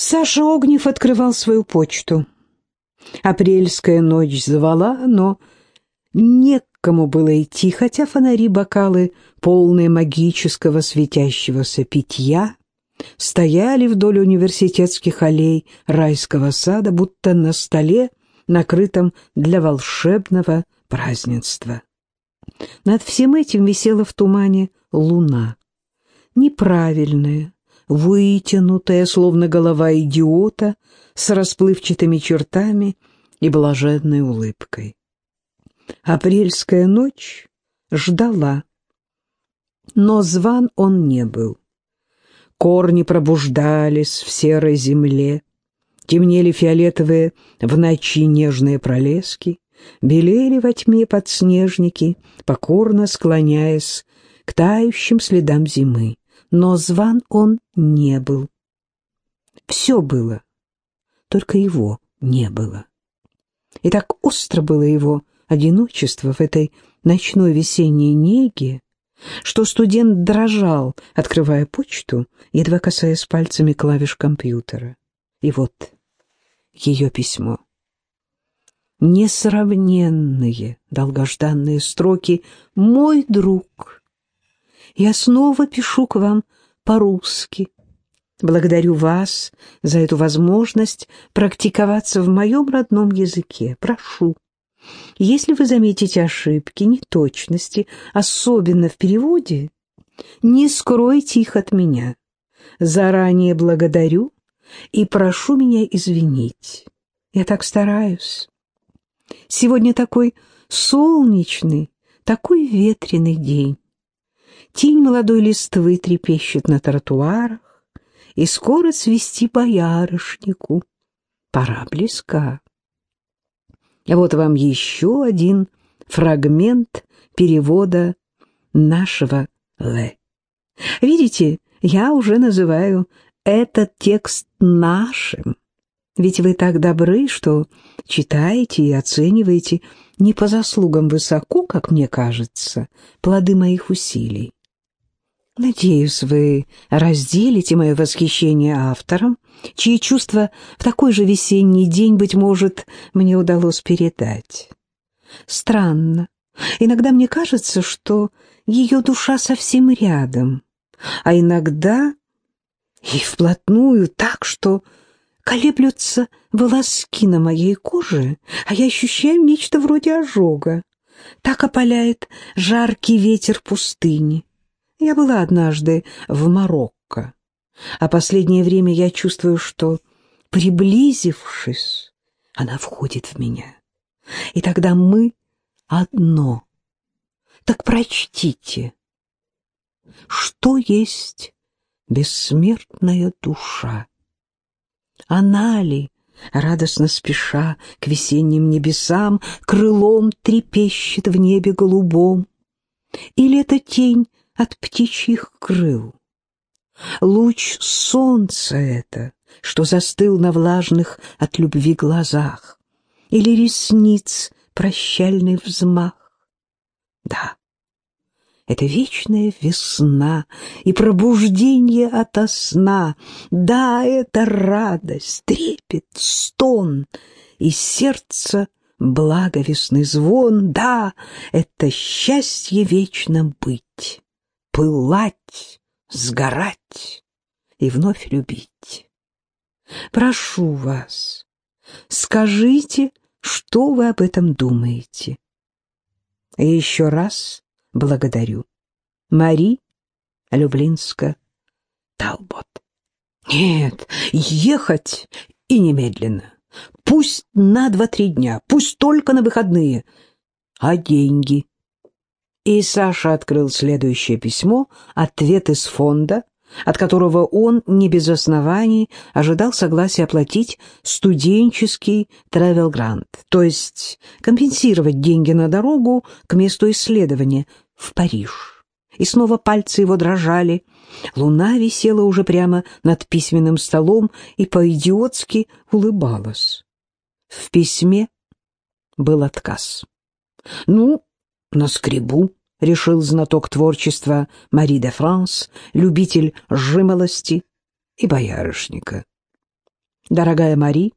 Саша Огнев открывал свою почту. Апрельская ночь звала, но некому было идти, хотя фонари, бокалы, полные магического светящегося питья, стояли вдоль университетских аллей райского сада, будто на столе, накрытом для волшебного празднества. Над всем этим висела в тумане луна, неправильная, вытянутая, словно голова идиота, с расплывчатыми чертами и блаженной улыбкой. Апрельская ночь ждала, но зван он не был. Корни пробуждались в серой земле, темнели фиолетовые в ночи нежные пролески, белели во тьме подснежники, покорно склоняясь к тающим следам зимы но зван он не был. Все было, только его не было. И так остро было его одиночество в этой ночной весенней неге, что студент дрожал, открывая почту, едва касаясь пальцами клавиш компьютера. И вот ее письмо. Несравненные, долгожданные строки «Мой друг». Я снова пишу к вам по-русски. Благодарю вас за эту возможность практиковаться в моем родном языке. Прошу, если вы заметите ошибки, неточности, особенно в переводе, не скройте их от меня. Заранее благодарю и прошу меня извинить. Я так стараюсь. Сегодня такой солнечный, такой ветреный день. Тень молодой листвы трепещет на тротуарах, и скоро свести боярышнику. Пора близка. Вот вам еще один фрагмент перевода нашего Л. Видите, я уже называю этот текст нашим. Ведь вы так добры, что читаете и оцениваете не по заслугам высоко, как мне кажется, плоды моих усилий. Надеюсь, вы разделите мое восхищение автором, чьи чувства в такой же весенний день, быть может, мне удалось передать. Странно. Иногда мне кажется, что ее душа совсем рядом, а иногда и вплотную так, что колеблются волоски на моей коже, а я ощущаю нечто вроде ожога. Так опаляет жаркий ветер пустыни. Я была однажды в Марокко, а последнее время я чувствую, что, приблизившись, она входит в меня. И тогда мы одно. Так прочтите, что есть бессмертная душа. Она ли, радостно спеша к весенним небесам, крылом трепещет в небе голубом? Или это тень от птичьих крыл. Луч солнца это, что застыл на влажных от любви глазах, или ресниц прощальный взмах. Да, это вечная весна и пробуждение ото сна. Да, это радость, трепет, стон и сердце благовестный звон. Да, это счастье вечно быть пылать, сгорать и вновь любить. Прошу вас, скажите, что вы об этом думаете. И еще раз благодарю. Мари Люблинска Талбот. Нет, ехать и немедленно. Пусть на два-три дня, пусть только на выходные. А деньги? И Саша открыл следующее письмо, ответ из фонда, от которого он не без оснований ожидал согласия оплатить студенческий travel-грант, то есть компенсировать деньги на дорогу к месту исследования в Париж. И снова пальцы его дрожали. Луна висела уже прямо над письменным столом и по-идиотски улыбалась. В письме был отказ. «Ну, наскребу», — решил знаток творчества Мари де Франс, любитель жимолости и боярышника. Дорогая Мари,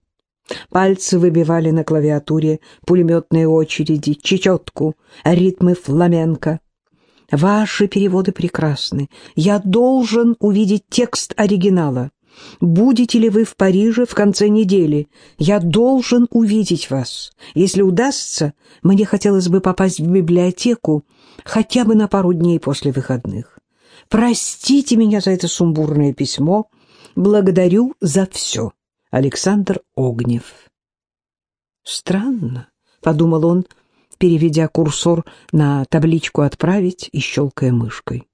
пальцы выбивали на клавиатуре пулеметные очереди, чечетку, ритмы фламенко. Ваши переводы прекрасны. Я должен увидеть текст оригинала. Будете ли вы в Париже в конце недели? Я должен увидеть вас. Если удастся, мне хотелось бы попасть в библиотеку хотя бы на пару дней после выходных. Простите меня за это сумбурное письмо. Благодарю за все. Александр Огнев. Странно, — подумал он, переведя курсор на табличку «Отправить» и щелкая мышкой.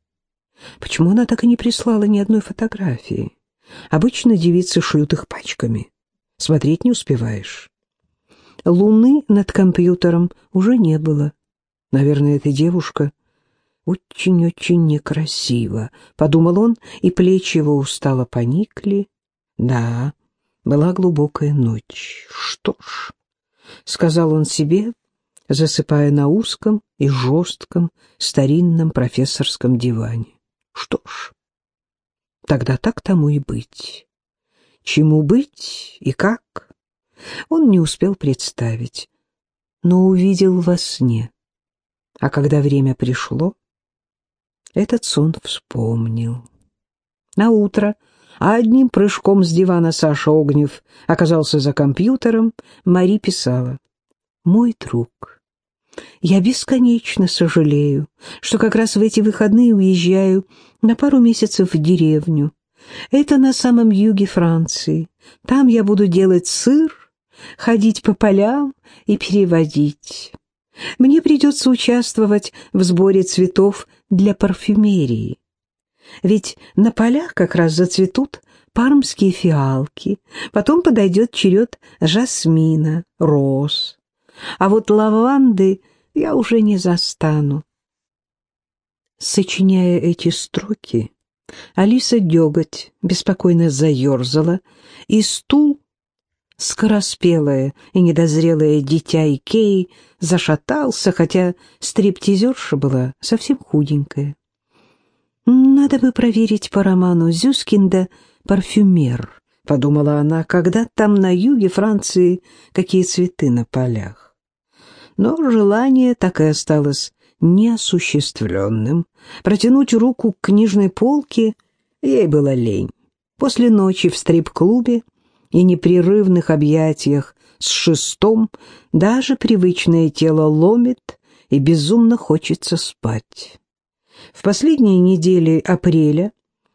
Почему она так и не прислала ни одной фотографии? Обычно девицы шлют их пачками. Смотреть не успеваешь. Луны над компьютером уже не было. Наверное, эта девушка очень-очень некрасива, — подумал он, и плечи его устало поникли. Да, была глубокая ночь. Что ж, — сказал он себе, засыпая на узком и жестком старинном профессорском диване. Что ж, Тогда так тому и быть. Чему быть и как, он не успел представить, но увидел во сне. А когда время пришло, этот сон вспомнил. На утро одним прыжком с дивана Саша Огнев оказался за компьютером, Мари писала «Мой друг». Я бесконечно сожалею, что как раз в эти выходные уезжаю на пару месяцев в деревню. Это на самом юге Франции. Там я буду делать сыр, ходить по полям и переводить. Мне придется участвовать в сборе цветов для парфюмерии. Ведь на полях как раз зацветут пармские фиалки, потом подойдет черед жасмина, роз. А вот лаванды я уже не застану. Сочиняя эти строки, Алиса деготь беспокойно заерзала, и стул, скороспелое и недозрелое дитя Икеи, зашатался, хотя стриптизерша была совсем худенькая. «Надо бы проверить по роману Зюскинда «Парфюмер», — подумала она, — когда там на юге Франции какие цветы на полях. Но желание так и осталось неосуществленным. Протянуть руку к книжной полке ей было лень. После ночи в стрип-клубе и непрерывных объятиях с шестом даже привычное тело ломит и безумно хочется спать. В последние недели апреля,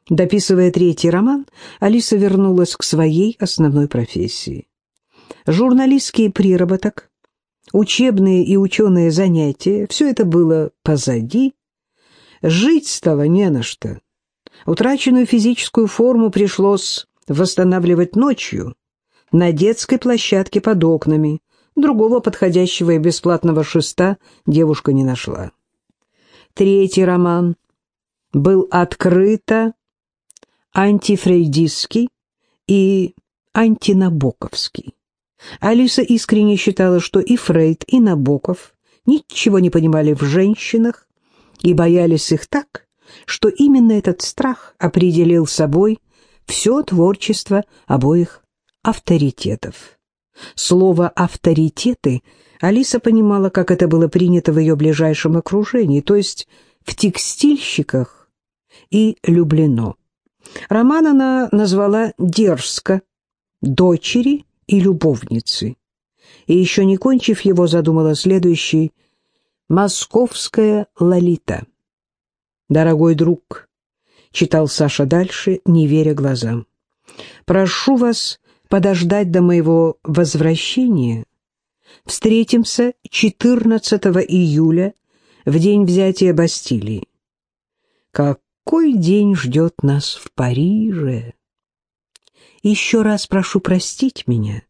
дописывая третий роман, Алиса вернулась к своей основной профессии. Журналистский приработок учебные и ученые занятия, все это было позади. Жить стало не на что. Утраченную физическую форму пришлось восстанавливать ночью, на детской площадке под окнами. Другого подходящего и бесплатного шеста девушка не нашла. Третий роман был открыто антифрейдистский и антинабоковский. Алиса искренне считала, что и Фрейд, и Набоков ничего не понимали в женщинах и боялись их так, что именно этот страх определил собой все творчество обоих авторитетов. Слово «авторитеты» Алиса понимала, как это было принято в ее ближайшем окружении, то есть в текстильщиках и Люблено. Роман она назвала «Дерзко», «Дочери» и любовницы. И еще не кончив его, задумала следующий «Московская Лолита». «Дорогой друг», — читал Саша дальше, не веря глазам, «прошу вас подождать до моего возвращения. Встретимся 14 июля, в день взятия Бастилии. Какой день ждет нас в Париже?» Еще раз прошу простить меня.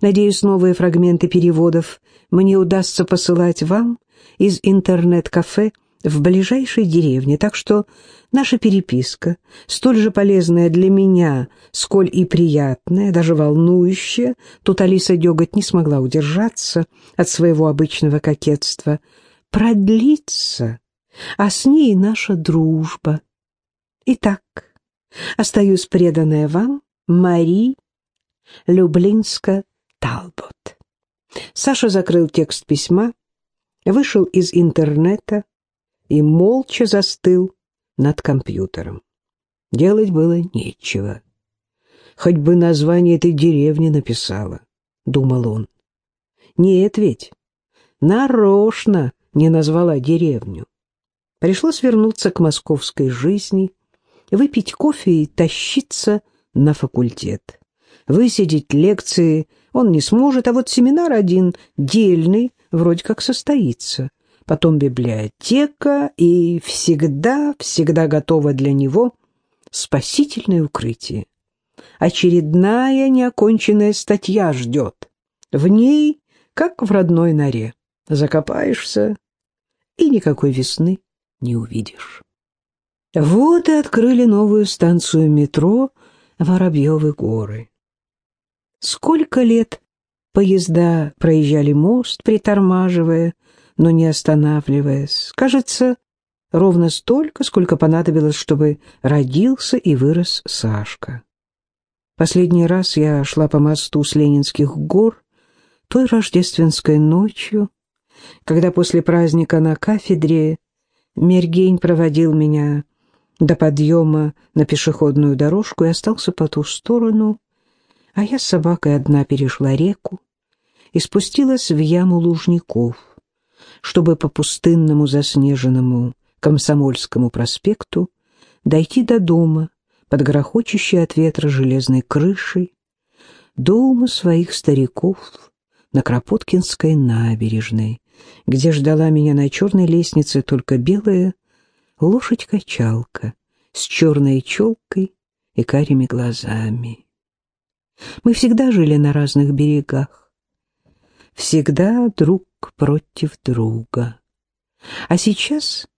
Надеюсь, новые фрагменты переводов мне удастся посылать вам из интернет-кафе в ближайшей деревне, так что наша переписка, столь же полезная для меня, сколь и приятная, даже волнующая, тут Алиса Деготь не смогла удержаться от своего обычного кокетства, продлится, а с ней наша дружба. Итак, остаюсь преданная вам, Мари Люблинска Талбот. Саша закрыл текст письма, вышел из интернета и молча застыл над компьютером. Делать было нечего. Хоть бы название этой деревни написала, — думал он. Нет ведь, нарочно не назвала деревню. Пришлось вернуться к московской жизни, выпить кофе и тащиться на факультет. Высидеть лекции он не сможет, а вот семинар один, дельный, вроде как состоится. Потом библиотека и всегда, всегда готова для него спасительное укрытие. Очередная неоконченная статья ждет. В ней, как в родной норе, закопаешься и никакой весны не увидишь. Вот и открыли новую станцию метро Воробьевы горы. Сколько лет поезда проезжали мост, притормаживая, но не останавливаясь. Кажется, ровно столько, сколько понадобилось, чтобы родился и вырос Сашка. Последний раз я шла по мосту с Ленинских гор той рождественской ночью, когда после праздника на кафедре Мергень проводил меня до подъема на пешеходную дорожку и остался по ту сторону, а я с собакой одна перешла реку и спустилась в яму лужников, чтобы по пустынному заснеженному Комсомольскому проспекту дойти до дома под грохочущей от ветра железной крышей, дома своих стариков на Кропоткинской набережной, где ждала меня на черной лестнице только белая лошадь-качалка с черной челкой и карими глазами. Мы всегда жили на разных берегах. Всегда друг против друга. А сейчас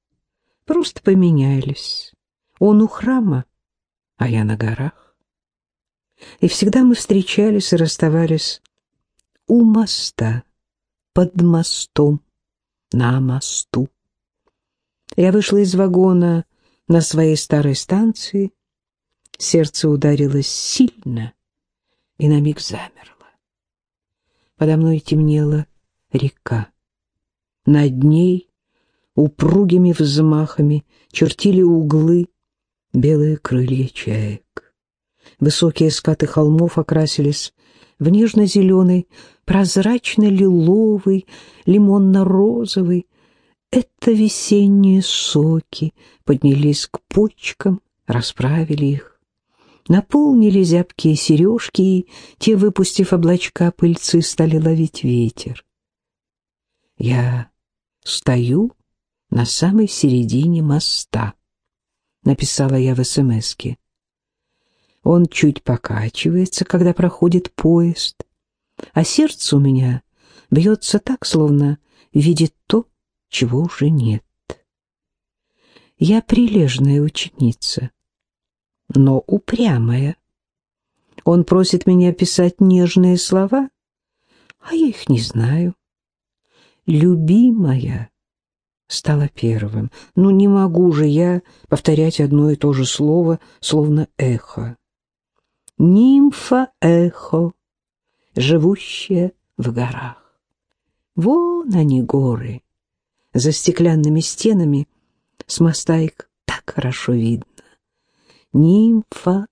просто поменялись. Он у храма, а я на горах. И всегда мы встречались и расставались у моста, под мостом, на мосту. Я вышла из вагона на своей старой станции. Сердце ударилось сильно, и на миг замерла. Подо мной темнела река. Над ней упругими взмахами чертили углы белые крылья чаек. Высокие скаты холмов окрасились в нежно-зеленый, прозрачно-лиловый, лимонно-розовый. Это весенние соки поднялись к почкам, расправили их наполнили зябкие сережки, и те, выпустив облачка пыльцы, стали ловить ветер. Я стою на самой середине моста, написала я в СМСке. Он чуть покачивается, когда проходит поезд, а сердце у меня бьется так, словно видит то, чего уже нет. Я прилежная ученица но упрямая. Он просит меня писать нежные слова, а я их не знаю. «Любимая» стала первым. Ну, не могу же я повторять одно и то же слово, словно эхо. Нимфа-эхо, живущая в горах. Вон они, горы. За стеклянными стенами с моста их так хорошо видно нимфа-эхо.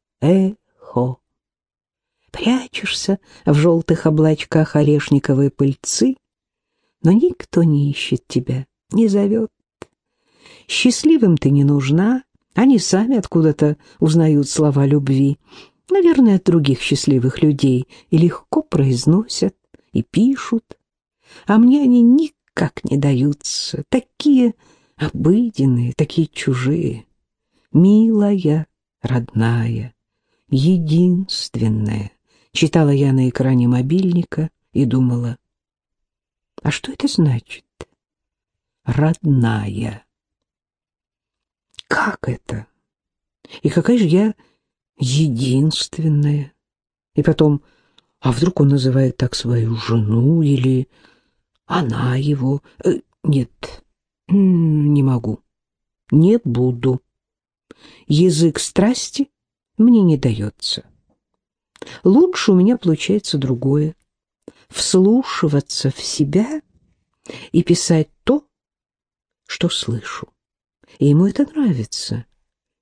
Прячешься в желтых облачках орешниковой пыльцы, но никто не ищет тебя, не зовет. Счастливым ты не нужна, они сами откуда-то узнают слова любви, наверное, от других счастливых людей, и легко произносят и пишут, а мне они никак не даются, такие обыденные, такие чужие. Милая, родная, единственная, читала я на экране мобильника и думала, а что это значит? Родная. Как это? И какая же я единственная? И потом, а вдруг он называет так свою жену или она его? Э, нет, не могу, не буду язык страсти мне не дается. Лучше у меня получается другое — вслушиваться в себя и писать то, что слышу. И ему это нравится.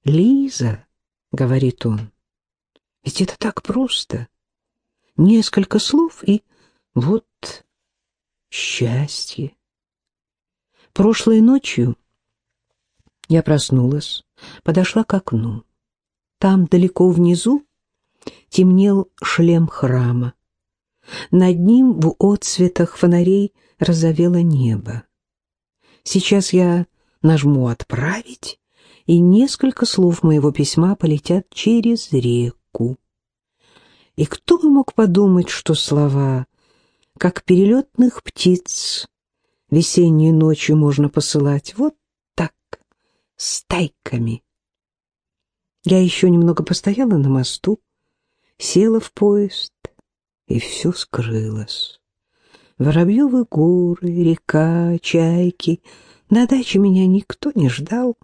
«Лиза», — говорит он, — «ведь это так просто. Несколько слов и вот счастье». Прошлой ночью я проснулась, подошла к окну. Там, далеко внизу, темнел шлем храма. Над ним в отцветах фонарей разовело небо. Сейчас я нажму «Отправить», и несколько слов моего письма полетят через реку. И кто бы мог подумать, что слова, как перелетных птиц, весенней ночью можно посылать вот так, стайками. Я еще немного постояла на мосту, села в поезд, и все скрылось. Воробьевы горы, река, чайки. На даче меня никто не ждал.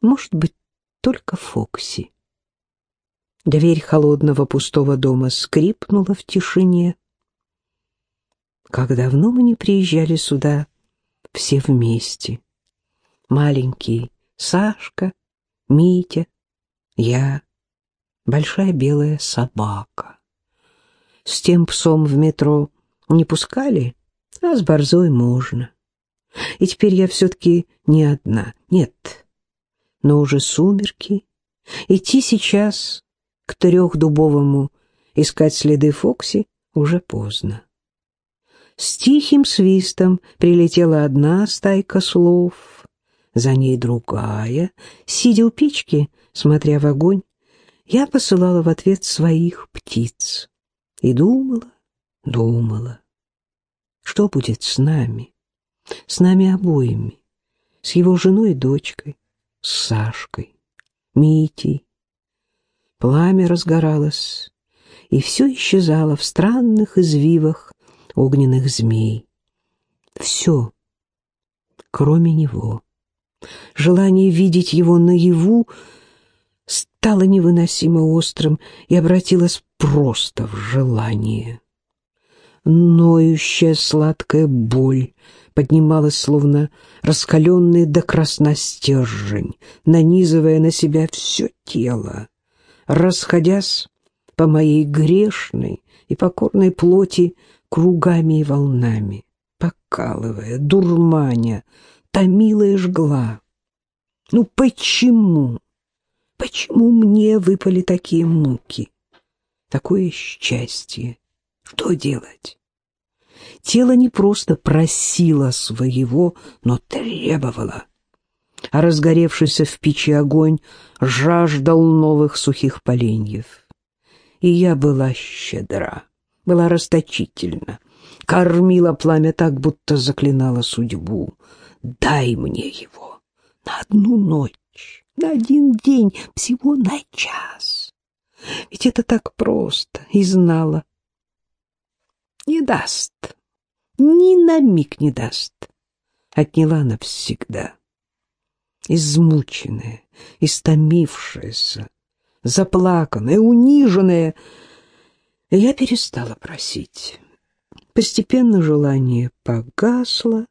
Может быть, только Фокси. Дверь холодного пустого дома скрипнула в тишине. Как давно мы не приезжали сюда все вместе. Маленький Сашка, Митя, я, большая белая собака. С тем псом в метро не пускали, а с борзой можно. И теперь я все-таки не одна. Нет, но уже сумерки. Идти сейчас к трехдубовому искать следы Фокси уже поздно. С тихим свистом прилетела одна стайка слов, за ней другая. Сидя у печки, смотря в огонь, я посылала в ответ своих птиц и думала, думала, что будет с нами, с нами обоими, с его женой и дочкой, с Сашкой, Митей. Пламя разгоралось, и все исчезало в странных извивах огненных змей. Все, кроме него. Желание видеть его наяву стало невыносимо острым и обратилось просто в желание. Ноющая сладкая боль поднималась, словно раскаленный до красна стержень, нанизывая на себя все тело, расходясь по моей грешной и покорной плоти кругами и волнами, покалывая, дурманя, томила и жгла. Ну почему? Почему мне выпали такие муки? Такое счастье. Что делать? Тело не просто просило своего, но требовало. А разгоревшийся в печи огонь жаждал новых сухих поленьев. И я была щедра была расточительна, кормила пламя так, будто заклинала судьбу. «Дай мне его на одну ночь, на один день, всего на час. Ведь это так просто, и знала. Не даст, ни на миг не даст. Отняла навсегда. Измученная, истомившаяся, заплаканная, униженная — я перестала просить. Постепенно желание погасло.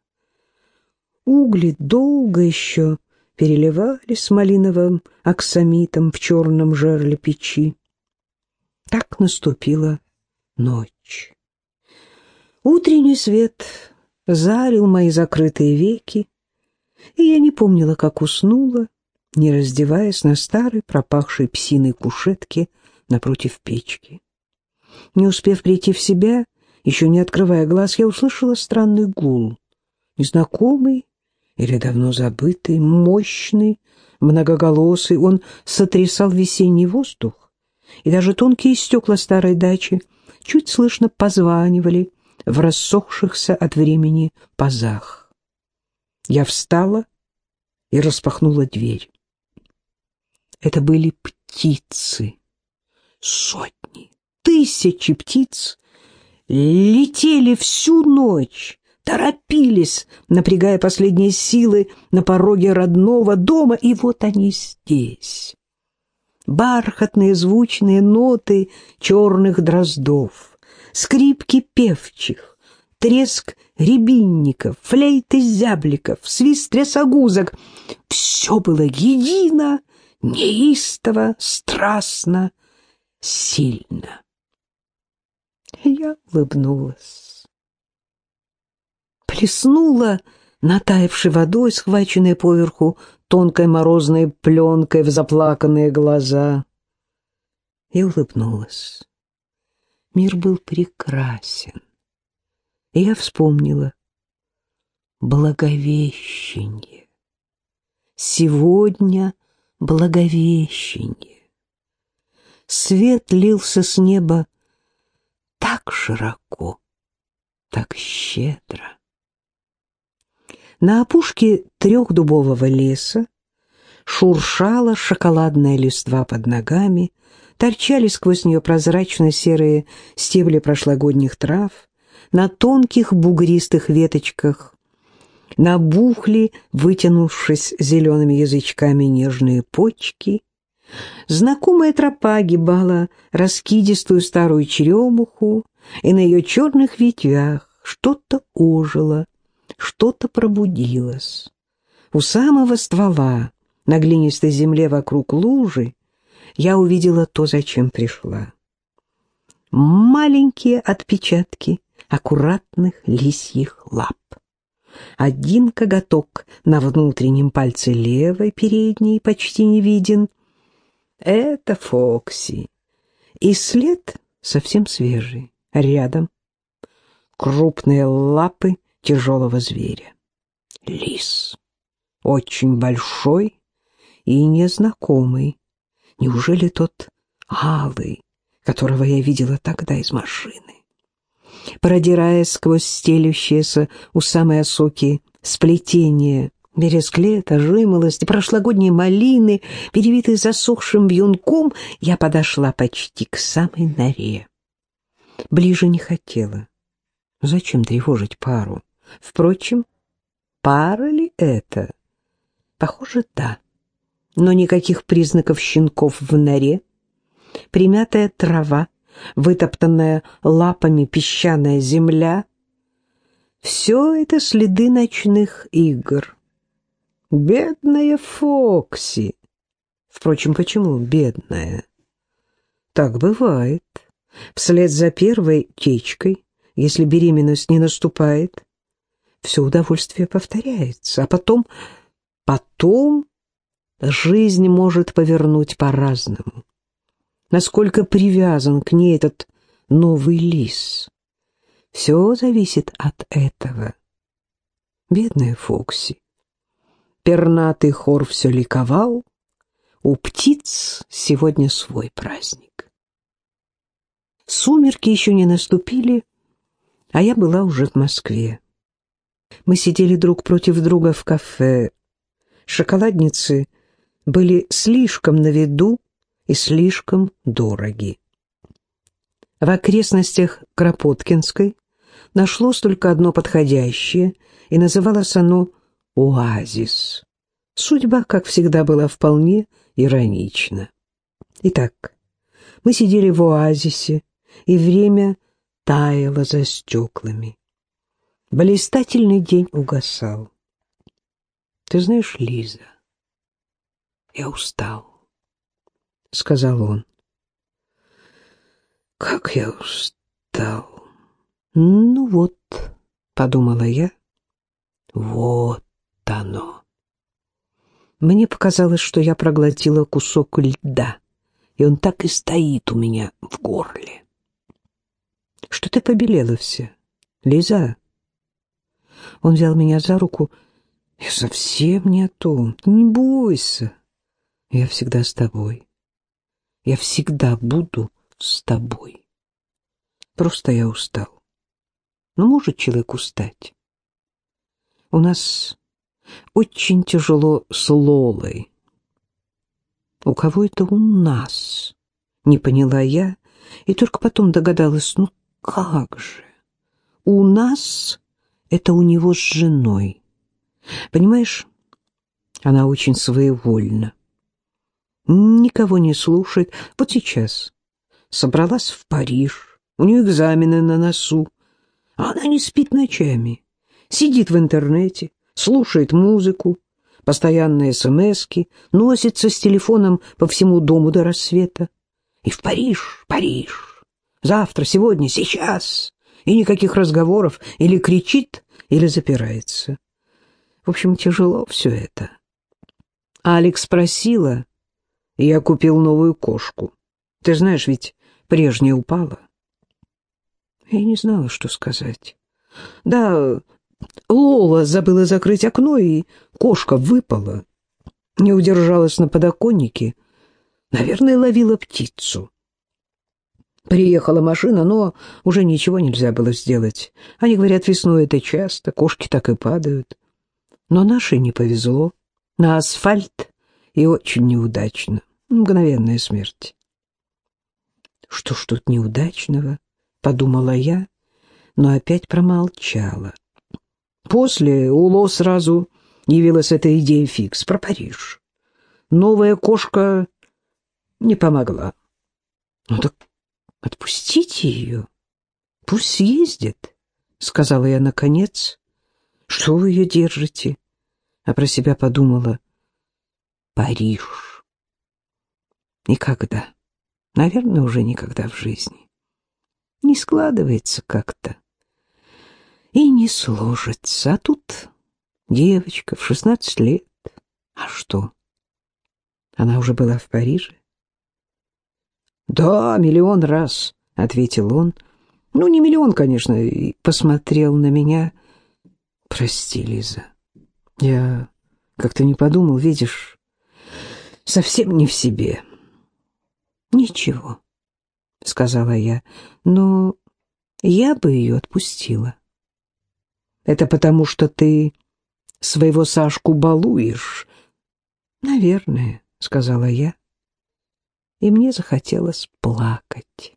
Угли долго еще переливались малиновым оксамитом в черном жерле печи. Так наступила ночь. Утренний свет зарил мои закрытые веки, и я не помнила, как уснула, не раздеваясь на старой пропахшей псиной кушетке напротив печки. Не успев прийти в себя, еще не открывая глаз, я услышала странный гул. Незнакомый или давно забытый, мощный, многоголосый, он сотрясал весенний воздух, и даже тонкие стекла старой дачи чуть слышно позванивали в рассохшихся от времени пазах. Я встала и распахнула дверь. Это были птицы, сотни, тысячи птиц летели всю ночь, торопились, напрягая последние силы на пороге родного дома, и вот они здесь. бархатные звучные ноты черных дроздов, скрипки певчих, треск рябинников, флейты зябликов, свист трясогузок. Все было едино, неистово, страстно, сильно. Я улыбнулась. Плеснула натаявшей водой, схваченной поверху тонкой морозной пленкой в заплаканные глаза, и улыбнулась. Мир был прекрасен. И я вспомнила Благовещение. Сегодня Благовещение. Свет лился с неба так широко, так щедро. На опушке трехдубового леса шуршала шоколадная листва под ногами, торчали сквозь нее прозрачно-серые стебли прошлогодних трав, на тонких бугристых веточках набухли, вытянувшись зелеными язычками нежные почки. Знакомая тропа гибала раскидистую старую черемуху, и на ее черных ветвях что-то ожило, что-то пробудилось. У самого ствола, на глинистой земле вокруг лужи, я увидела то, зачем пришла. Маленькие отпечатки аккуратных лисьих лап. Один коготок на внутреннем пальце левой передней почти не виден. Это Фокси. И след совсем свежий. Рядом крупные лапы тяжелого зверя. Лис. Очень большой и незнакомый. Неужели тот алый, которого я видела тогда из машины? Продираясь сквозь стелющиеся у самой осоки сплетение бересклета, жимолости, прошлогодней малины, перевитой засохшим вьюнком, я подошла почти к самой норе. Ближе не хотела. Зачем тревожить пару? Впрочем, пара ли это? Похоже, да. Но никаких признаков щенков в норе. Примятая трава, вытоптанная лапами песчаная земля. Все это следы ночных игр. Бедная Фокси. Впрочем, почему бедная? Так бывает. Вслед за первой течкой, если беременность не наступает, все удовольствие повторяется, а потом, потом жизнь может повернуть по-разному. Насколько привязан к ней этот новый лис. Все зависит от этого. Бедная Фокси. Пернатый хор все ликовал. У птиц сегодня свой праздник. Сумерки еще не наступили, а я была уже в Москве. Мы сидели друг против друга в кафе. Шоколадницы были слишком на виду и слишком дороги. В окрестностях Кропоткинской нашлось только одно подходящее, и называлось оно «Оазис». Судьба, как всегда, была вполне иронична. Итак, мы сидели в оазисе, и время таяло за стеклами. Блистательный день угасал. Ты знаешь, Лиза, я устал, — сказал он. Как я устал. Ну вот, — подумала я, — вот оно. Мне показалось, что я проглотила кусок льда, и он так и стоит у меня в горле. Что ты побелела вся, Лиза? Он взял меня за руку. Я совсем не о том. Не бойся. Я всегда с тобой. Я всегда буду с тобой. Просто я устал. Но может человек устать? У нас очень тяжело с Лолой. У кого это у нас? Не поняла я, и только потом догадалась, ну как же? У нас это у него с женой. Понимаешь, она очень своевольна. Никого не слушает. Вот сейчас собралась в Париж, у нее экзамены на носу, а она не спит ночами, сидит в интернете, слушает музыку, постоянные смски, носится с телефоном по всему дому до рассвета. И в Париж, Париж, завтра, сегодня, сейчас, и никаких разговоров, или кричит, или запирается. В общем, тяжело все это. Алекс спросила, я купил новую кошку. Ты знаешь, ведь прежняя упала. Я не знала, что сказать. Да, Лола забыла закрыть окно, и кошка выпала. Не удержалась на подоконнике. Наверное, ловила птицу. Приехала машина, но уже ничего нельзя было сделать. Они говорят, весной это часто, кошки так и падают. Но нашей не повезло. На асфальт и очень неудачно. Мгновенная смерть. Что ж тут неудачного, подумала я, но опять промолчала. После Уло сразу явилась эта идея фикс про Париж. Новая кошка не помогла. Ну так отпустите ее, пусть съездит, сказала я наконец. Что вы ее держите? А про себя подумала. Париж. Никогда. Наверное, уже никогда в жизни. Не складывается как-то. И не сложится. А тут девочка в шестнадцать лет. А что? Она уже была в Париже? Да, миллион раз, ответил он. Ну, не миллион, конечно, и посмотрел на меня. Прости, Лиза. Я как-то не подумал, видишь, совсем не в себе. Ничего, сказала я, но я бы ее отпустила. Это потому, что ты своего Сашку балуешь? Наверное, сказала я. И мне захотелось плакать.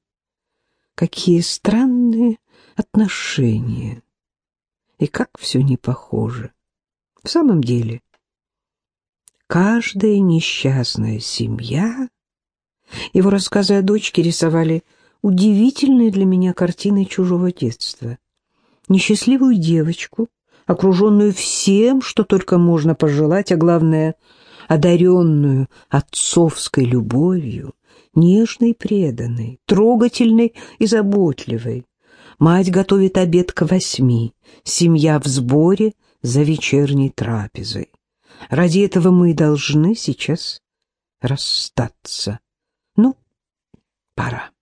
Какие странные отношения. И как все не похоже. В самом деле, каждая несчастная семья... Его рассказы о дочке рисовали удивительные для меня картины чужого детства. Несчастливую девочку, окруженную всем, что только можно пожелать, а главное, одаренную отцовской любовью, нежной преданной, трогательной и заботливой. Мать готовит обед к восьми, семья в сборе за вечерней трапезой. Ради этого мы должны сейчас расстаться. Ну, пора.